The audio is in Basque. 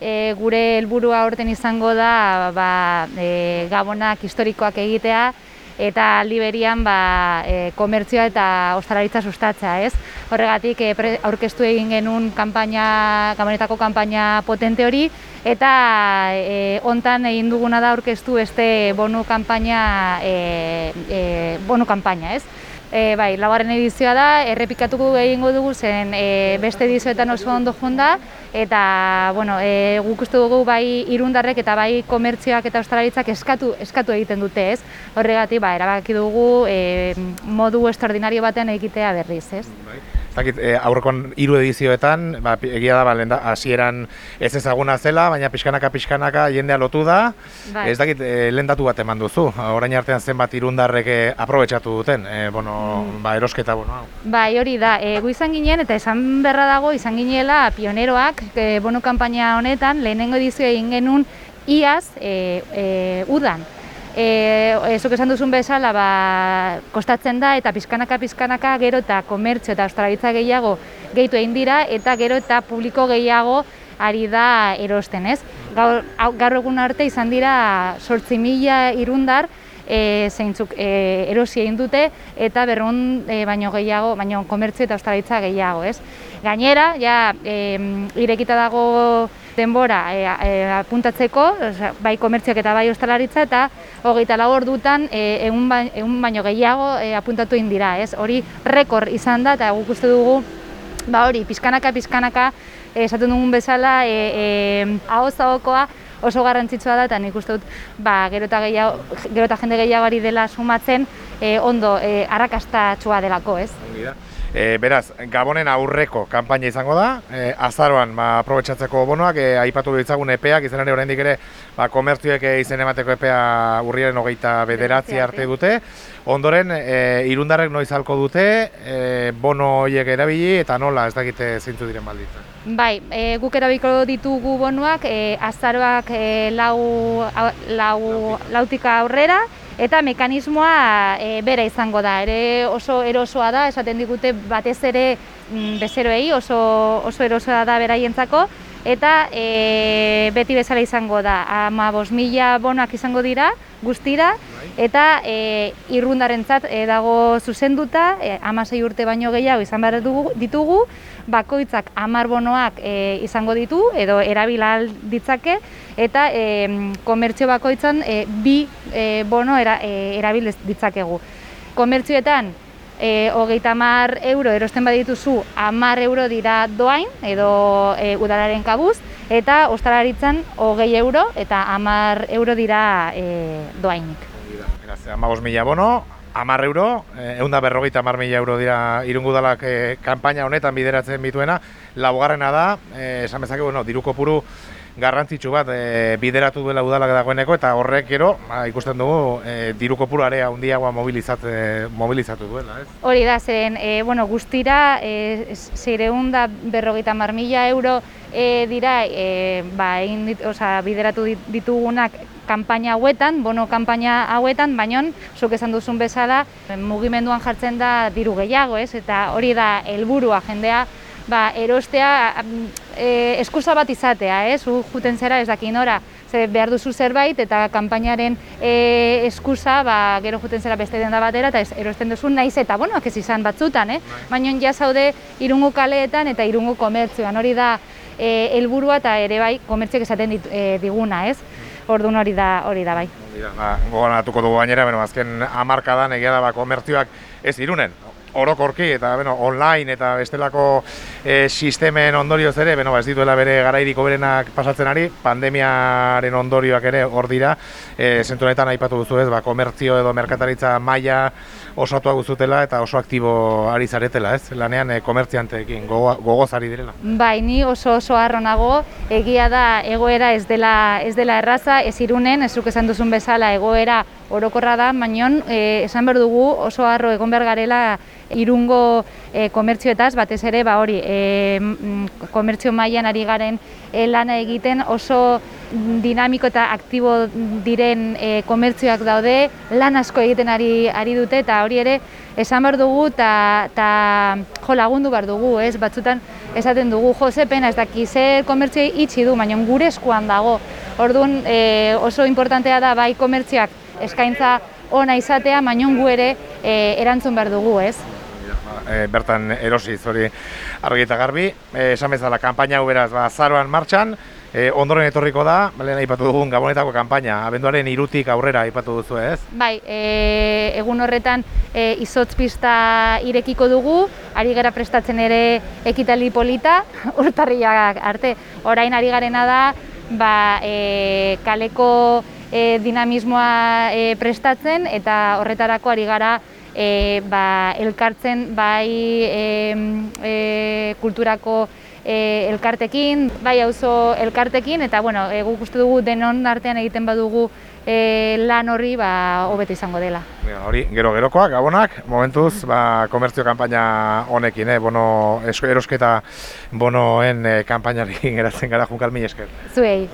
e, gure helburua horten izango da ba, e, gabonak historikoak egitea, eta Liberian ba, e, komertzioa eta ostalaritza sustatzea, ez? Horregatik e, aurkeztu egin genuen kanpaina, gabonetako kanpaina potente hori, eta e, hontan egin duguna da aurkeztu beste bonu kanpaina, e, e, bonu kanpaina, ez? E, bai, laugarren edizioa da, errepikatuko egingo dugu zen e, beste edizioetan oso ondo jonda, eta bueno, e, guk uste dugu bai irundarrek eta bai komertzioak eta ostalaritzak eskatu, eskatu egiten dute ez. Horregatik, ba, erabaki dugu e, modu extraordinario batean egitea berriz ez. Zakit, e, aurrekon hiru edizioetan, ba, egia da, ba, lenda, hasieran ez ezaguna zela, baina pixkanaka pixkanaka jendea lotu da. Bai. Ez dakit, e, lendatu bat eman duzu, orain artean zenbat irundarrek e, aprobetsatu duten, e, bueno, mm. ba, erosketa, bueno. Bai, hori da, e, gu izan ginen, eta esan berra dago, izan ginela pioneroak, e, bono kanpaina honetan, lehenengo edizioa egin genuen, iaz, e, e, udan e, ezok esan duzun bezala, ba, kostatzen da, eta pizkanaka pizkanaka gero eta komertzio eta ostalaritza gehiago gehitu egin dira, eta gero eta publiko gehiago ari da erosten, ez? Gaur, gaur egun arte izan dira sortzi mila irundar, e, zeintzuk e, erosi egin dute, eta berrun e, baino gehiago, baino komertzio eta ostalaritza gehiago, ez? Gainera, ja, e, irekita dago denbora e, e, apuntatzeko, bai komertziak eta bai ostalaritza, eta hogeita lau ordutan e, egun, ba, baino gehiago e, apuntatu indira, ez? Hori rekor izan da, eta guk uste dugu, ba hori, pizkanaka, pizkanaka, esaten dugun bezala, e, e, oso garrantzitsua da, eta nik uste dut, ba, gero eta, gehiago, gero eta jende gehiago ari dela sumatzen, e, ondo, e, arrakastatxua delako, ez? E, beraz, Gabonen aurreko kanpaina izango da, e, azaroan ba, aprobetsatzeko bonoak, e, aipatu ditzagun epeak, izan ere oraindik ere ba, komertzioek izen emateko epea urriaren hogeita bederatzi arte dute. Ondoren, e, irundarrek noizalko dute, e, bono horiek erabili eta nola, ez dakite zeintu diren balditza. Bai, e, guk erabiko ditugu bonuak, e, azaroak e, lau, lau, lautika aurrera, eta mekanismoa e, bera izango da, ere oso erosoa da, esaten digute batez ere mm, bezeroei oso, oso erosoa da beraientzako, eta e, beti bezala izango da, ama mila bonoak izango dira, guztira, bai. eta e, irrundarentzat e, dago zuzenduta, e, amasei urte baino gehiago izan behar ditugu, bakoitzak amar bonoak e, izango ditu, edo erabila ditzake, eta e, komertzio bakoitzan e, bi e, bono era, e, erabil ditzakegu. Komertzioetan, e, hogeita amar euro erosten badituzu, amar euro dira doain, edo e, udalaren kabuz, eta ostalaritzan hogei euro, eta amar euro dira e, doainik. Amabos mila bono, amar euro, egun da berrogeita amar mila euro dira irungudalak e, kampaina honetan bideratzen bituena, laugarrena da, e, esan bezake, bueno, diruko puru, garrantzitsu bat e, bideratu duela udalak dagoeneko eta horrek gero ba, ikusten dugu e, diru kopuru area handiagoa mobilizate mobilizatu duela, ez? Hori da, zen, e, bueno, guztira e, da berrogeita mar euro e, dira e, ba, egin dit, oza, bideratu ditugunak kanpaina hauetan, bono kanpaina hauetan, baina zuk esan duzun bezala mugimenduan jartzen da diru gehiago, ez? Eta hori da helburua jendea ba, erostea e, eskusa bat izatea, ez? Zu juten zera ez dakin ora, ze behar duzu zerbait eta kanpainaren e, eskusa, ba, gero juten zera beste denda batera eta ez, erosten duzu naiz eta, bueno, ez izan batzutan, eh? Bai. Baina ja zaude irungo kaleetan eta irungo komertzioan, hori da e, helburua eta ere bai komertziak esaten dit, e, diguna, ez? Orduan hori da, hori da bai. Ba, Goganatuko dugu gainera, bueno, azken amarkadan egia da ba, komertzioak ez irunen, orokorki eta bueno, online eta bestelako e, sistemen ondorioz ere, bueno, ba, ez dituela bere garairiko berenak pasatzen ari, pandemiaren ondorioak ere hor dira, e, zentu honetan aipatu duzu ez, ba, komertzio edo merkataritza maila osatu guztutela eta oso aktibo ari zaretela, ez? Lanean e, komertzianteekin gogoz ari direla. Bai, ni oso oso harro nago, egia da egoera ez dela ez dela erraza, ez irunen, ez esan duzun bezala egoera orokorra da, baina e, esan behar dugu oso harro egon behar garela irungo e, komertzioetaz, batez ere, ba hori, e, komertzio mailan ari garen e, lana egiten oso dinamiko eta aktibo diren e, komertzioak daude, lan asko egiten ari, ari dute, eta hori ere, esan behar dugu, eta jo lagundu behar dugu, ez, batzutan, esaten dugu Josepena ez daki zer komertzioi itxi du, baina gure eskuan dago. Orduan e, oso importantea da bai komertzioak eskaintza ona izatea, baina gu ere e, erantzun behar dugu, ez? E, bertan erosi hori argi eta garbi. E, esan bezala, kanpaina hau beraz, ba, zaroan martxan, e, ondoren etorriko da, lehen aipatu dugun Gabonetako kanpaina, abenduaren irutik aurrera aipatu duzu ez? Bai, e, egun horretan e, izotz pista irekiko dugu, ari gara prestatzen ere ekitali polita, urtarriak arte. Orain ari garena da, ba, e, kaleko e, dinamismoa e, prestatzen eta horretarako ari gara e, ba, elkartzen bai e, e, kulturako e, elkartekin, bai auzo elkartekin eta bueno, e, guk uste dugu denon artean egiten badugu e, lan horri ba hobeto izango dela. Ja, hori, gero gerokoak, gabonak, momentuz, ba, komertzio kanpaina honekin, eh, bono, erosketa bonoen eh, kanpainari geratzen gara junkalmi esker. Zuei.